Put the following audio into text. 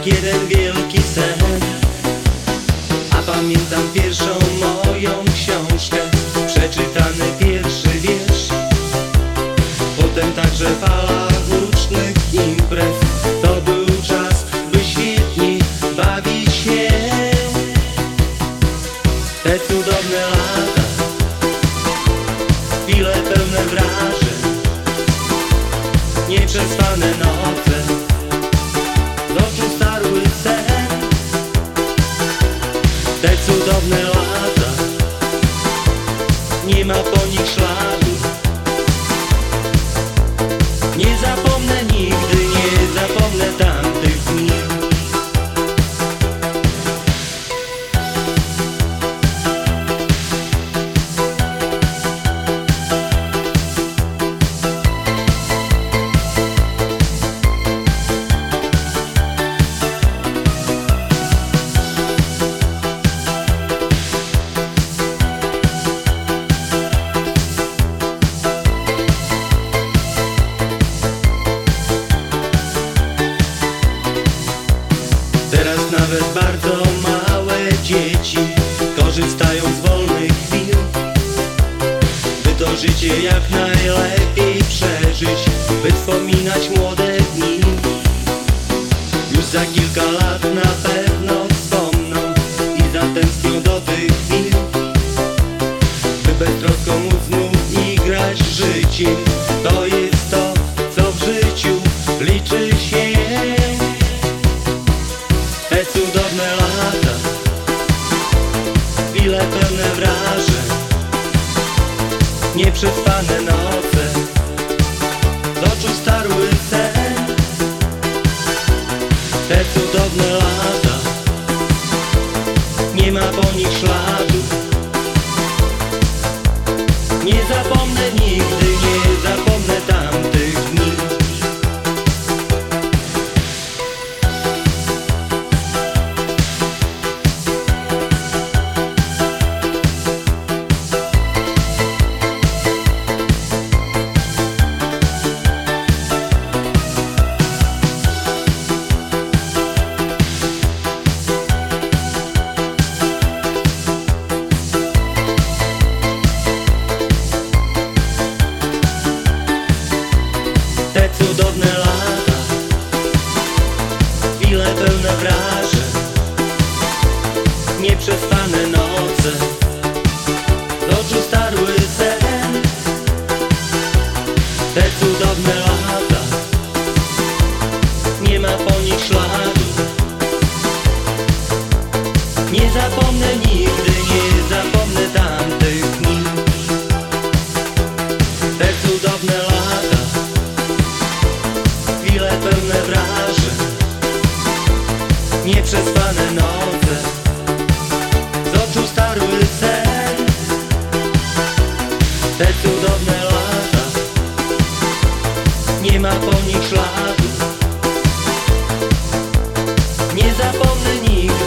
jak jeden wielki sen. A pamiętam pierwszą moją książkę Przeczytany pierwszy wiersz. Potem także fala hucznych imprez. To był czas, by świetnie bawić się. Te cudowne lata Chwile pełne wrażeń Nieprzespane noce cudowne lata Nie ma po nich śladu nawet bardzo małe dzieci Korzystają z wolnych chwil. By to życie jak najlepiej przeżyć By wspominać młode dni. Już za kilka lat na pewno wspomną I zatęsknią do tych chwil. By beztrosko móc znów igrać życiem Nieprzespane noce Z oczu starły sen. Te cudowne lata. Nie ma po nich śladu Nie zapomnę nigdy, nie zapomnę tamtych dni. Te cudowne lata Chwile pełne wrażeń. Nieprzespane noce Z oczu Te cudowne lata Nie ma po nich śladu на них.